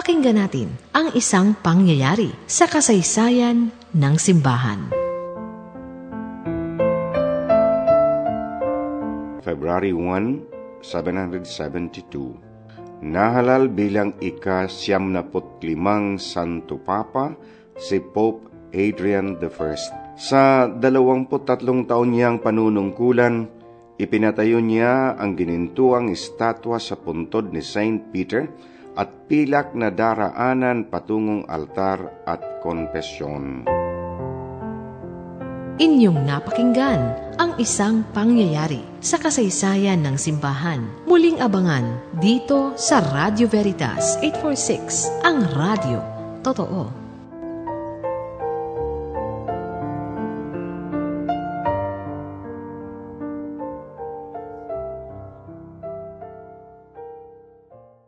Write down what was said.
Pakinggan natin ang isang pangyayari sa kasaysayan ng simbahan. February 1, 772 Nahalal bilang ika siyam naput limang Santo Papa si Pope Adrian I. Sa dalawamput tatlong taon niyang panunungkulan, ipinatayo niya ang ginintuang estatwa sa puntod ni Saint Peter at pilak na daraanan patungong altar at konfesyon. Inyong napakinggan ang isang pangyayari sa kasaysayan ng simbahan. Muling abangan dito sa Radio Veritas 846, ang radio. Totoo.